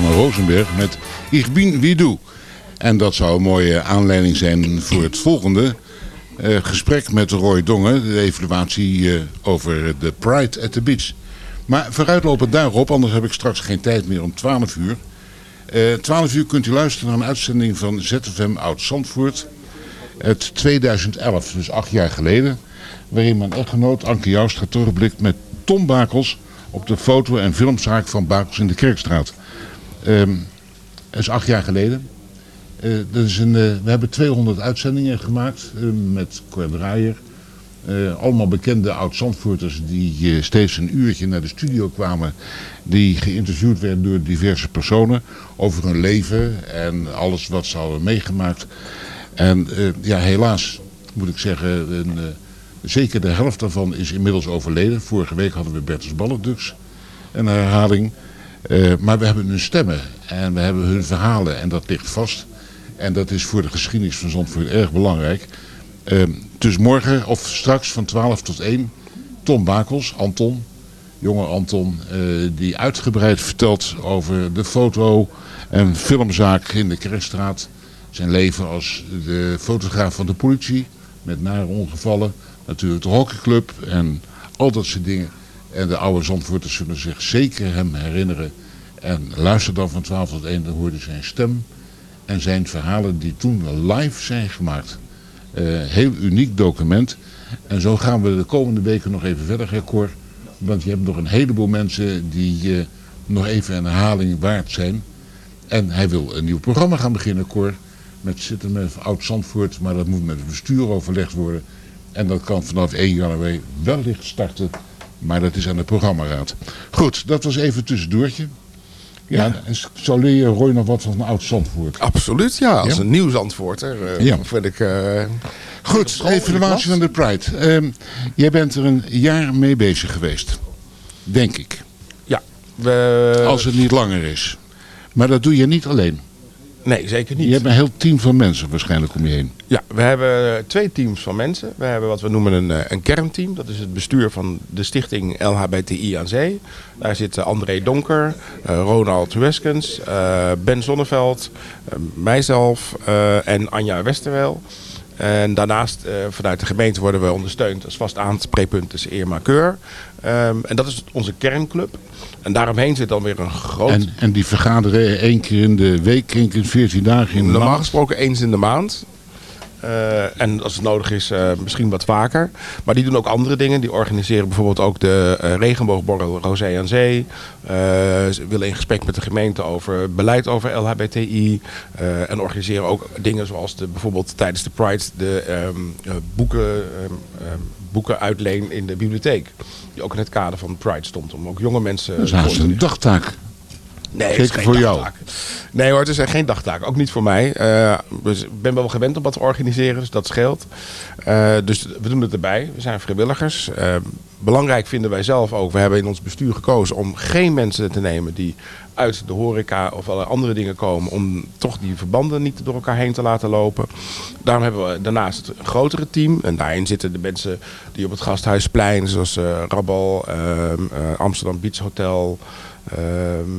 Marianne Rosenberg met Ich bin wie. En dat zou een mooie aanleiding zijn voor het volgende eh, gesprek met Roy Dongen. De evaluatie eh, over de Pride at the Beach. Maar vooruitlopend daarop, anders heb ik straks geen tijd meer om 12 uur. Eh 12 uur kunt u luisteren naar een uitzending van ZFM Oud-Zandvoort. Het 2011, dus acht jaar geleden. Waarin mijn echtgenoot Anke Joustra terugblikt met Tom Bakels op de foto- en filmzaak van Bakels in de Kerkstraat. Ehm, dat is acht jaar geleden. Eh, dat is een, eh, we hebben 200 uitzendingen gemaakt eh, met Cor Draaier. Allemaal bekende oud-Zandvoorters die steeds een uurtje naar de studio kwamen. Die geïnterviewd werden door diverse personen over hun leven en alles wat ze hadden meegemaakt. En ja, helaas moet ik zeggen, een, zeker de helft daarvan is inmiddels overleden. Vorige week hadden we Bertus Balledux, een herhaling. Eh, maar we hebben hun stemmen en we hebben hun verhalen en dat ligt vast. En dat is voor de geschiedenis van Zandvoort erg belangrijk. Eh, dus morgen of straks van 12 tot 1, Tom Bakels, Anton, jonge Anton, eh, die uitgebreid vertelt over de foto- en filmzaak in de Kerkstraat. Zijn leven als de fotograaf van de politie, met nare ongevallen. Natuurlijk de hockeyclub en al dat soort dingen. En de oude Zandvoorters zullen zich zeker hem herinneren. En luister dan van 12 tot 1, dan hoor je zijn stem en zijn verhalen die toen live zijn gemaakt. Eh, heel uniek document. En zo gaan we de komende weken nog even verder, hè, Cor. Want je hebt nog een heleboel mensen die eh, nog even een herhaling waard zijn. En hij wil een nieuw programma gaan beginnen, Cor. Met zitten met Oud Zandvoort, maar dat moet met het bestuur overlegd worden. En dat kan vanaf 1 januari wellicht starten. Maar dat is aan de programmaraad. Goed, dat was even een tussendoortje. Ja, en zo leer je Roy nog wat van Oud Zandvoort. Absoluut, ja. Als Ja? een nieuw Zandvoorter eh, Ja. vind ik... eh, Goed, school in de evaluatie klas. van de Pride. Ehm, jij bent er een jaar mee bezig geweest. Denk ik. Ja. We... Als het niet langer is. Maar dat doe je niet alleen. Nee, zeker niet. Je hebt een heel team van mensen waarschijnlijk om je heen. Ja, we hebben twee teams van mensen. We hebben wat we noemen een, eh, een kernteam. Dat is het bestuur van de stichting LHBTI aan Zee. Daar zitten André Donker, eh, Ronald Weskens, eh, Ben Zonneveld, eh, mijzelf eh, en Anja Westerwel. En daarnaast eh, vanuit de gemeente worden we ondersteund als vast aanspreekpunt is Irma Keur. Ehm, en dat is onze kernclub. En daaromheen zit dan weer een groot... En, en die vergaderen één keer in de week, één keer in 14 dagen in de Normaal maand. gesproken eens in de maand. Eh, en als het nodig is, eh, misschien wat vaker. Maar die doen ook andere dingen. Die organiseren bijvoorbeeld ook de eh, regenboogborrel Rosé aan Zee. Ze willen in gesprek met de gemeente over beleid over LHBTI. en organiseren ook dingen zoals de, bijvoorbeeld tijdens de Pride de eh, boeken, ehm, ehm, boeken uitleen in de bibliotheek. Die ook in het kader van Pride stond. Om ook jonge mensen... Dat is haast een dagtaak. Nee, het is voor jou. dagtaak. Nee hoor, het is geen dagtaak. Ook niet voor mij. Eh, dus ik ben wel gewend om wat te organiseren, dus dat scheelt. Eh, dus we doen het erbij. We zijn vrijwilligers. Eh, belangrijk vinden wij zelf ook. We hebben in ons bestuur gekozen om geen mensen te nemen die uit de horeca of allerlei andere dingen komen. Om toch die verbanden niet door elkaar heen te laten lopen. Daarom hebben we daarnaast een grotere team. En daarin zitten de mensen die op het Gasthuisplein, zoals eh Rabbal, ehm, eh, Amsterdam Beach Hotel,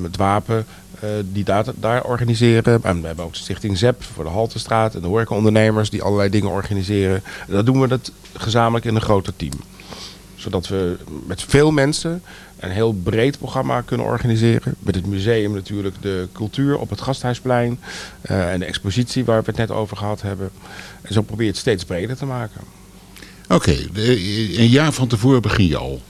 het Wapen, eh, die daar, daar organiseren. En we hebben ook de stichting ZEP voor de Haltestraat en de horecaondernemers die allerlei dingen organiseren. En dat doen we dat gezamenlijk in een groter team. Zodat we met veel mensen een heel breed programma kunnen organiseren. Met het museum natuurlijk de cultuur op het Gasthuisplein. eh, en de expositie waar we het net over gehad hebben. En zo probeer je het steeds breder te maken. Oké, een jaar van tevoren begin je al.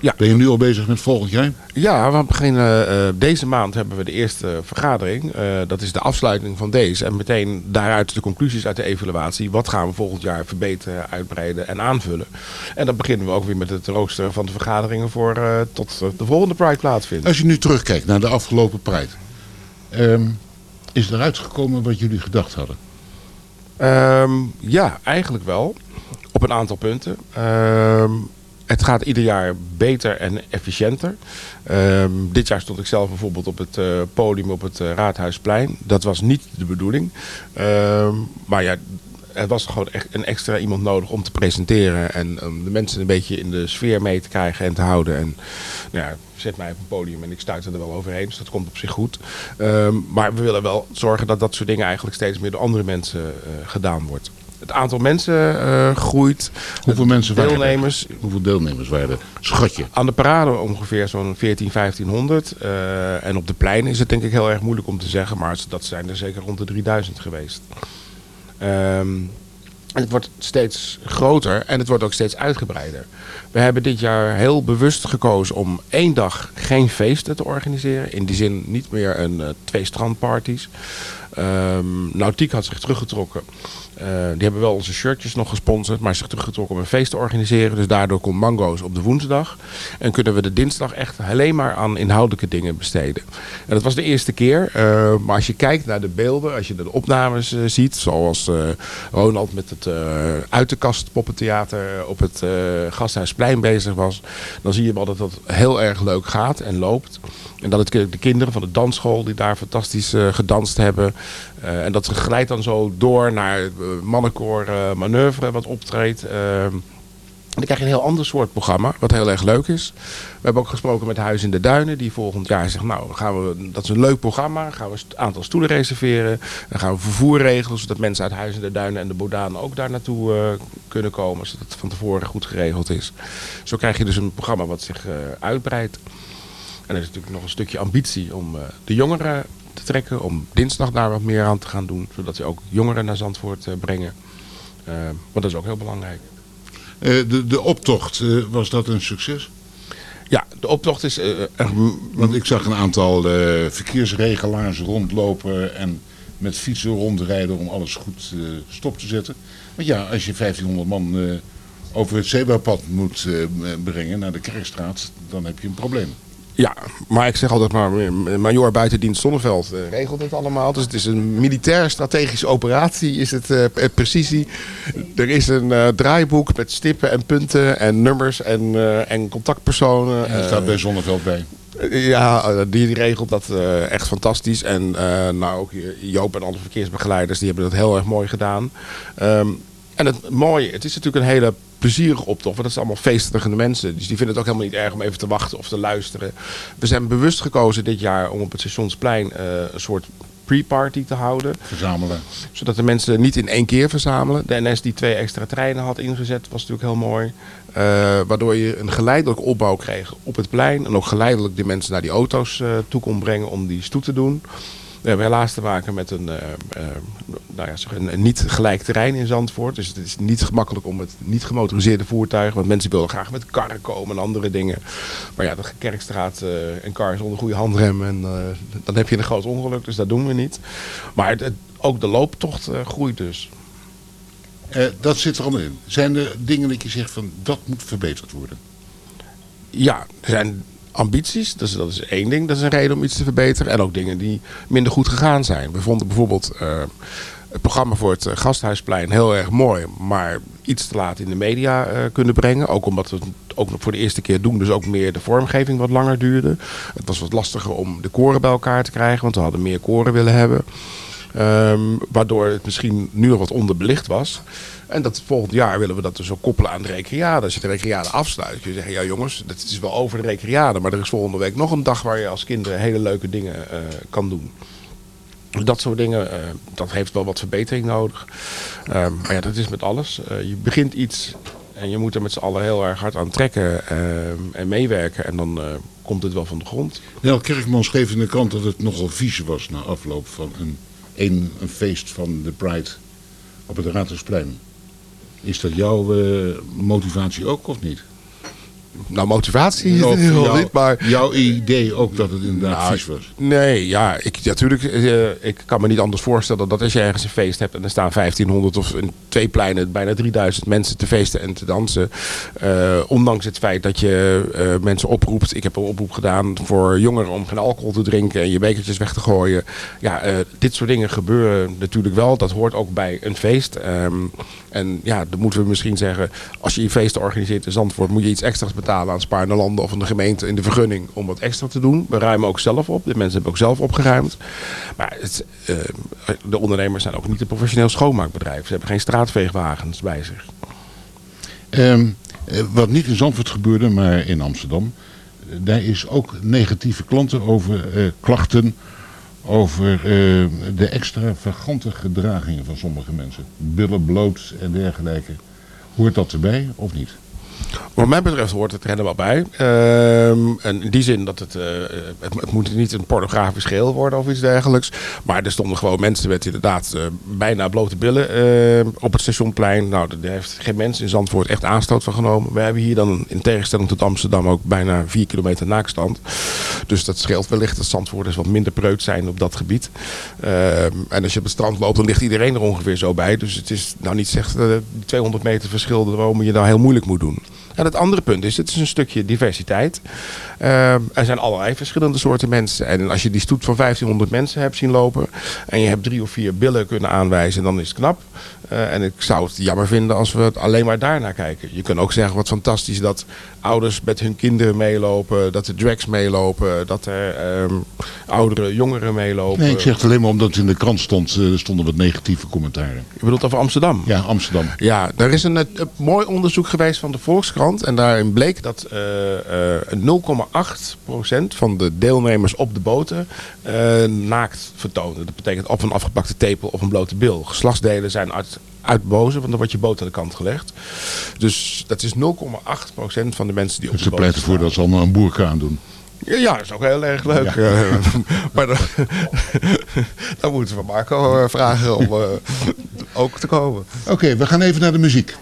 Ja. Ben je nu al bezig met volgend jaar? Ja, we beginnen eh, deze maand hebben we de eerste vergadering. Eh, dat is de afsluiting van deze. En meteen daaruit de conclusies uit de evaluatie. Wat gaan we volgend jaar verbeteren, uitbreiden en aanvullen. En dan beginnen we ook weer met het rooster van de vergaderingen voor eh, tot de volgende Pride plaatsvindt. Als je nu terugkijkt naar de afgelopen Pride. ehm, is eruit gekomen wat jullie gedacht hadden? Ehm, ja, eigenlijk wel. Op een aantal punten. Ehm, het gaat ieder jaar beter en efficiënter. Ehm, dit jaar stond ik zelf bijvoorbeeld op het eh, podium op het eh, Raadhuisplein. Dat was niet de bedoeling. Ehm, maar ja, er was gewoon echt een extra iemand nodig om te presenteren. En de mensen een beetje in de sfeer mee te krijgen en te houden. En nou ja, zet mij op een podium en ik stuit er wel overheen. Dus dat komt op zich goed. Ehm, maar we willen wel zorgen dat dat soort dingen eigenlijk steeds meer door andere mensen eh, gedaan wordt. Het aantal mensen eh, groeit. Hoeveel mensen waren er? deelnemers? Hoeveel deelnemers waren er? Schatje. Aan de parade ongeveer zo'n 14, 1500. Eh, en op de pleinen is het denk ik heel erg moeilijk om te zeggen. Maar dat zijn er zeker rond de 3000 geweest. En het wordt steeds groter en het wordt ook steeds uitgebreider. We hebben dit jaar heel bewust gekozen om één dag geen feesten te organiseren. In die zin niet meer een eh, twee strandparties. Ehm Nautiek had zich teruggetrokken. Eh, die hebben wel onze shirtjes nog gesponsord, maar zich teruggetrokken om een feest te organiseren. Dus daardoor komt Mango's op de woensdag. En kunnen we de dinsdag echt alleen maar aan inhoudelijke dingen besteden. En dat was de eerste keer. eh, maar als je kijkt naar de beelden, als je de opnames eh, ziet, zoals Ronald met het uit de kast poppentheater op het Gasthuisplein bezig was, dan zie je wel dat dat heel erg leuk gaat en loopt. En dat het de kinderen van de dansschool die daar fantastisch gedanst hebben. en dat glijdt dan zo door naar mannenkoor eh, manoeuvre wat optreedt. En dan krijg je een heel ander soort programma, wat heel erg leuk is. We hebben ook gesproken met Huis in de Duinen, die volgend jaar zegt, nou, gaan we, dat is een leuk programma. Gaan we een aantal stoelen reserveren. Dan gaan we vervoer regelen, zodat mensen uit Huis in de Duinen en de Bodaan ook daar naartoe eh, kunnen komen. Zodat het van tevoren goed geregeld is. Zo krijg je dus een programma wat zich eh, uitbreidt. En er is natuurlijk nog een stukje ambitie om eh, de jongeren te trekken. Om dinsdag daar wat meer aan te gaan doen. Zodat ze ook jongeren naar Zandvoort eh, brengen. Eh, want dat is ook heel belangrijk. Eh, de, de optocht, was dat een succes? Ja, de optocht is... echt- Want ik zag een aantal verkeersregelaars rondlopen en met fietsen rondrijden om alles goed stop te zetten. Want ja, als je 1500 man over het zebrapad moet brengen naar de Kerkstraat, dan heb je een probleem. Ja, maar ik zeg altijd maar, eh, major buitendienst Zonneveld eh, regelt het allemaal. Dus het is een militair strategische operatie, is het p- precisie. Er is een draaiboek met stippen en punten en nummers en, en contactpersonen. En staat bij Zonneveld bij. Ja, die, regelt dat echt fantastisch. En nou, ook Joop en alle verkeersbegeleiders, die hebben dat heel erg mooi gedaan. Ehm, en het mooie, het is natuurlijk een hele plezierige optocht. Want dat zijn allemaal feestigende mensen. Dus die vinden het ook helemaal niet erg om even te wachten of te luisteren. We zijn bewust gekozen dit jaar om op het Stationsplein eh, een soort pre-party te houden. Verzamelen. Zodat de mensen niet in één keer verzamelen. De NS die twee extra treinen had ingezet was natuurlijk heel mooi. Eh, waardoor je een geleidelijke opbouw kreeg op het plein. En ook geleidelijk de mensen naar die auto's eh, toe kon brengen om die stoet te doen. We hebben helaas te maken met een, eh, eh, nou ja, zeg, een, een niet gelijk terrein in Zandvoort. Dus het is niet gemakkelijk om het niet gemotoriseerde voertuig. Want mensen willen graag met karren komen en andere dingen. Maar ja, de Kerkstraat eh, en kar zonder goede handrem. En dan heb je een groot ongeluk. Dus dat doen we niet. Maar het, het- ook de looptocht groeit dus. Dat zit er allemaal in. Zijn er dingen dat je zegt van dat moet verbeterd worden? Ja, er zijn ambities. Dus dat is één ding. Dat is een reden om iets te verbeteren. En ook dingen die minder goed gegaan zijn. We vonden bijvoorbeeld eh, het programma voor het eh, Gasthuisplein heel erg mooi. Maar iets te laat in de media eh, kunnen brengen. Ook omdat we het ook nog voor de eerste keer doen. Dus ook meer de vormgeving wat langer duurde. Het was wat lastiger om de koren bij elkaar te krijgen. Want we hadden meer koren willen hebben. Ehm, waardoor het misschien nu nog wat onderbelicht was. En dat volgend jaar willen we dat dus ook koppelen aan de recreade. Als je de recreade afsluit, je zeggen, ja jongens, dat is wel over de recreade. Maar er is volgende week nog een dag waar je als kinderen hele leuke dingen eh, kan doen. Dat soort dingen, eh, dat heeft wel wat verbetering nodig. Ehm, maar ja, dat is met alles. Eh, je begint iets en je moet er met z'n allen heel erg hard aan trekken ehm, en meewerken. En dan komt het wel van de grond. Nel Kerkman schreef in de krant dat het nogal vies was na afloop van een, een, een feest van de Pride op het Raadhuisplein. Is dat jouw eh, motivatie ook of niet? Nou, motivatie is Of heel jou- niet, maar... Jouw idee ook dat het inderdaad Nou, vies was? Nee, ja, ik, natuurlijk. eh, ik kan me niet anders voorstellen dat als je ergens een feest hebt en er staan 1500 of in twee pleinen bijna 3000 mensen te feesten en te dansen. eh, ondanks het feit dat je eh, mensen oproept. Ik heb een oproep gedaan voor jongeren om geen alcohol te drinken en je bekertjes weg te gooien. Ja, dit soort dingen gebeuren natuurlijk wel. Dat hoort ook bij een feest. Ehm, en ja, dan moeten we misschien zeggen, als je je feesten organiseert in Zandvoort, moet je iets extra's betalen aan spaarne landen of aan de gemeente in de vergunning om wat extra te doen. We ruimen ook zelf op. De mensen hebben ook zelf opgeruimd. Maar het, eh, de ondernemers zijn ook niet een professioneel schoonmaakbedrijf. Ze hebben geen straatveegwagens bij zich. Ehm, eh, wat niet in Zandvoort gebeurde, maar in Amsterdam. eh, Daar is ook negatieve klanten over klachten over eh, de extravagante gedragingen van sommige mensen. Billen bloot en dergelijke. Hoort dat erbij of niet? Wat mij betreft hoort het er helemaal bij. Ehm, en in die zin dat het, eh, het, het moet niet een pornografisch geheel worden of iets dergelijks. Maar er stonden gewoon mensen met inderdaad eh, bijna blote billen eh, op het stationplein. Nou, daar heeft geen mens in Zandvoort echt aanstoot van genomen. We hebben hier dan in tegenstelling tot Amsterdam ook bijna 4 kilometer naakstand. Dus dat scheelt wellicht dat Zandvoorters wat minder preut zijn op dat gebied. Ehm, en als je op het strand loopt, dan ligt iedereen er ongeveer zo bij. Dus het is nou niet zeg dat 200 meter verschil waarom je nou heel moeilijk moet doen. En het andere punt is, het is een stukje diversiteit. Ehm, er zijn allerlei verschillende soorten mensen. En als je die stoet van 1500 mensen hebt zien lopen... en je hebt drie of vier billen kunnen aanwijzen, dan is het knap. Eh, en ik zou het jammer vinden als we het alleen maar daarnaar kijken. Je kunt ook zeggen, wat fantastisch dat ouders met hun kinderen meelopen... dat er drags meelopen, dat er ehm, oudere jongeren meelopen. Nee, ik zeg het alleen maar omdat het in de krant stond, eh, er stonden wat negatieve commentaren. Je bedoelt over Amsterdam? Ja, Amsterdam. Ja, er is een, een mooi onderzoek geweest van de Volkskrant. En daarin bleek dat eh, eh, 0,8% van de deelnemers op de boten eh, naakt vertonen. Dat betekent of een afgepakte tepel of een blote bil. Geslachtsdelen zijn uit, uitbozen, want dan wordt je boot aan de kant gelegd. Dus dat is 0,8% van de mensen die op Dus de ze boot pleiten voor dat ze allemaal een boerka aandoen. Ja, ja, dat is ook heel erg leuk. Ja. Eh, maar dan, dan moeten we Marco eh, vragen om ook te komen. Oké, we gaan even naar de muziek.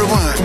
Everyone.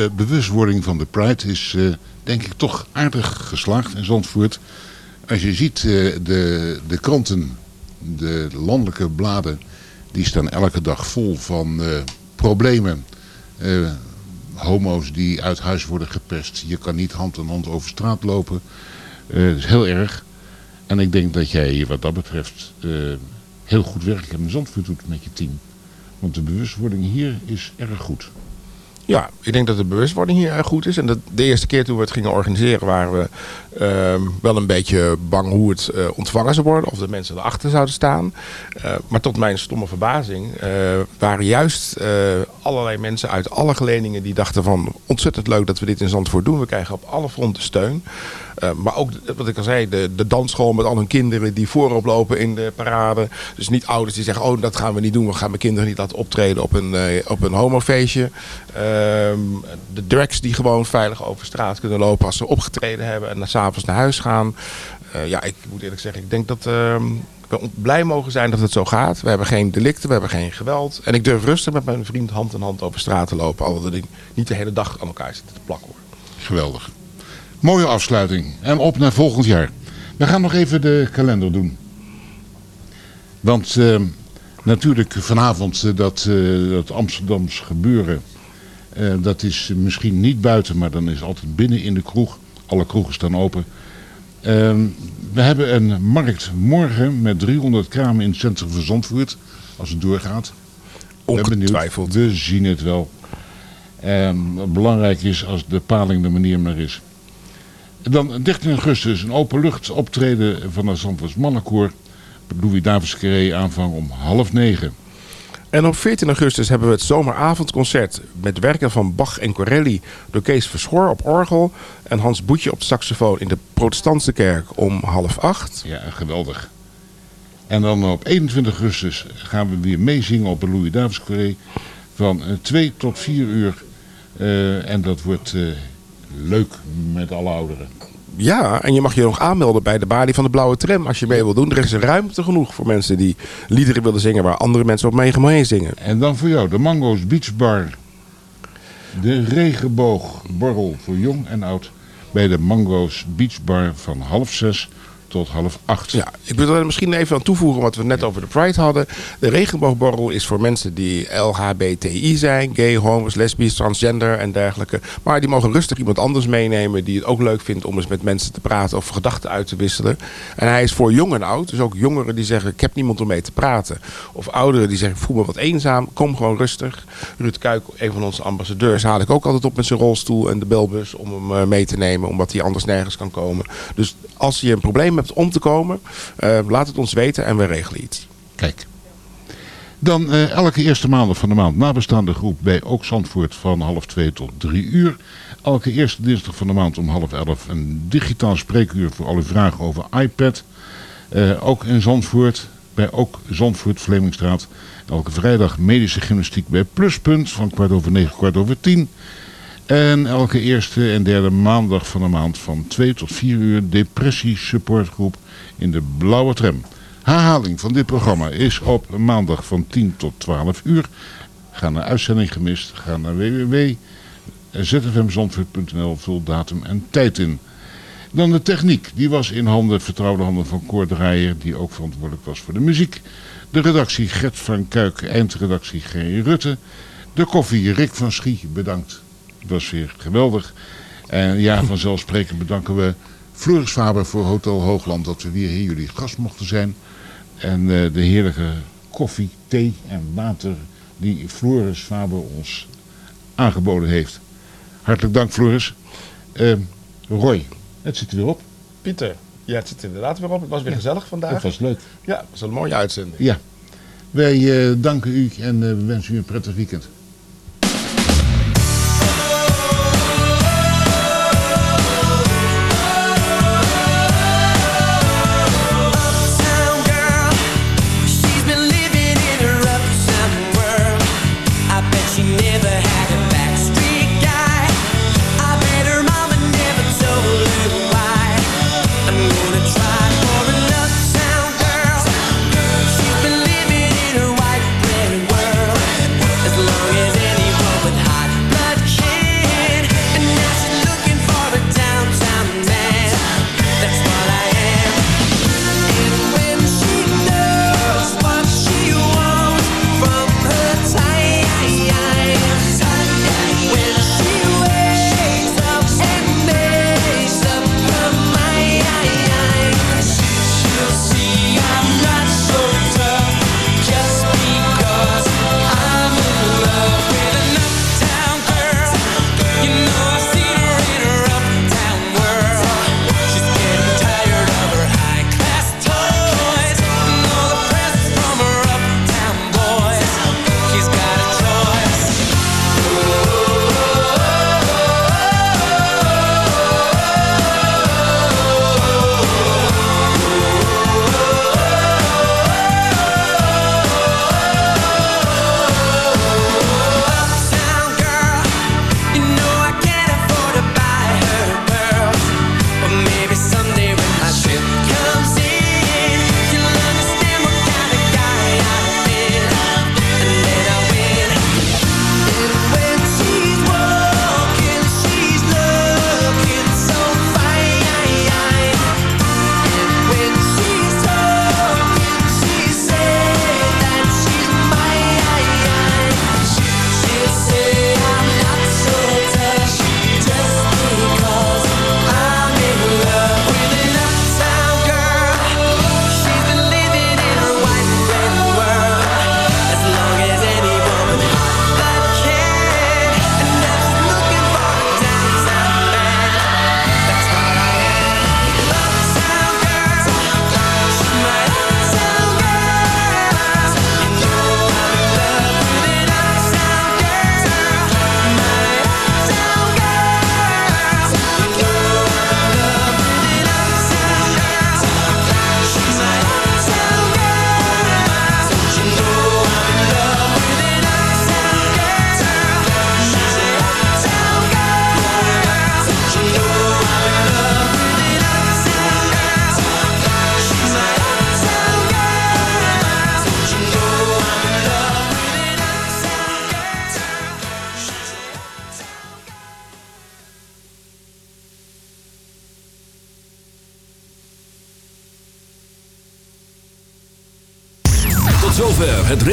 De bewustwording van de Pride is eh, denk ik toch aardig geslaagd in Zandvoort. Als je ziet eh, de, de kranten, de landelijke bladen, die staan elke dag vol van eh, problemen. Homo's die uit huis worden gepest. Je kan niet hand in hand over straat lopen. Dat is heel erg. En ik denk dat jij wat dat betreft heel goed werk in Zandvoort doet met je team. Want de bewustwording hier is erg goed. Ja, ik denk dat de bewustwording hier erg goed is. En dat de eerste keer toen we het gingen organiseren waren we ehm, wel een beetje bang hoe het eh, ontvangen zou worden. Of de mensen erachter zouden staan. Eh, maar tot mijn stomme verbazing eh, waren juist allerlei mensen uit alle geledingen die dachten van ontzettend leuk dat we dit in Zandvoort doen. We krijgen op alle fronten steun. Eh, maar ook, wat ik al zei, de, de dansschool met al hun kinderen die voorop lopen in de parade. Dus niet ouders die zeggen, oh dat gaan we niet doen. We gaan mijn kinderen niet laten optreden op een, eh, op een homofeestje. Ehm, de drags die gewoon veilig over straat kunnen lopen als ze opgetreden hebben. En s'avonds naar huis gaan. Eh, ja, ik moet eerlijk zeggen, ik denk dat... ehm, we blij mogen zijn dat het zo gaat. We hebben geen delicten, we hebben geen geweld. En ik durf rustig met mijn vriend hand in hand over straat te lopen. Al ik niet de hele dag aan elkaar zitten te plakken hoor. Geweldig. Mooie afsluiting. En op naar volgend jaar. We gaan nog even de kalender doen. Want eh, natuurlijk vanavond eh, dat, eh, dat Amsterdams gebeuren. eh, dat is misschien niet buiten, maar dan is altijd binnen in de kroeg. Alle kroegen staan open. Ehm, we hebben een markt morgen met 300 kramen in het centrum van Zandvoort. Als het doorgaat. Ongetwijfeld. We zien het wel. Wat belangrijk is als de paling de manier maar is. Dan 13 augustus een openlucht optreden van het Zandvoorts Mannenkoor. Louis Davids Carré aanvang om half negen. En op 14 augustus hebben we het zomeravondconcert met werken van Bach en Corelli door Kees Verschoor op orgel en Hans Boetje op saxofoon in de protestantse kerk om half acht. Ja, geweldig. En dan op 21 augustus gaan we weer meezingen op de Louis Davids Carré van 2 tot 4 uur. Eh, en dat wordt eh, leuk met alle ouderen. Ja, en je mag je nog aanmelden bij de balie van de Blauwe Tram als je mee wil doen. Er is ruimte genoeg voor mensen die liederen willen zingen waar andere mensen op mee zingen. En dan voor jou de Mango's Beach Bar. De regenboogborrel voor jong en oud. Bij de Mango's Beach Bar van half zes tot half acht. Ja, ik wil er misschien even aan toevoegen wat we net over de Pride hadden. De regenboogborrel is voor mensen die LHBTI zijn, gay, homo's, lesbisch, transgender en dergelijke. Maar die mogen rustig iemand anders meenemen die het ook leuk vindt om eens met mensen te praten of gedachten uit te wisselen. En hij is voor jong en oud, dus ook jongeren die zeggen ik heb niemand om mee te praten. Of ouderen die zeggen ik voel me wat eenzaam, kom gewoon rustig. Ruud Kuik, een van onze ambassadeurs, haal ik ook altijd op met zijn rolstoel en de belbus om hem eh, mee te nemen, omdat hij anders nergens kan komen. Dus als je een probleem hebt om te komen, eh, laat het ons weten en we regelen iets. Kijk. Dan eh, elke eerste maandag van de maand nabestaande groep bij Ook Zandvoort van half twee tot drie uur. Elke eerste dinsdag van de maand om half elf een digitaal spreekuur voor alle vragen over iPad. Eh, ook in Zandvoort, bij Ook Zandvoort Vlemingstraat. Elke vrijdag medische gymnastiek bij Pluspunt van kwart over negen, kwart over tien. En elke eerste en derde maandag van de maand van 2 tot 4 uur depressie supportgroep in de blauwe tram. Herhaling van dit programma is op maandag van 10 tot 12 uur. Ga naar uitzending gemist, ga naar www.zfmzandvoort.nl, vul datum en tijd in. Dan de techniek, die was in handen, vertrouwde handen van Cor Draaier, die ook verantwoordelijk was voor de muziek. De redactie Gert van Kuik, eindredactie G. Rutte. De koffie Rick van Schie, bedankt. Het was weer geweldig. En ja, vanzelfsprekend bedanken we Floris Faber voor Hotel Hoogland dat we weer hier jullie gast mochten zijn. En eh, de heerlijke koffie, thee en water die Floris Faber ons aangeboden heeft. Hartelijk dank Floris. Eh, Roy, het zit er weer op. Pieter, ja, het zit er inderdaad weer op. Het was weer gezellig vandaag. Dat was leuk. Ja, het was een mooie uitzending. Ja. Wij eh, danken u en eh, we wensen u een prettig weekend.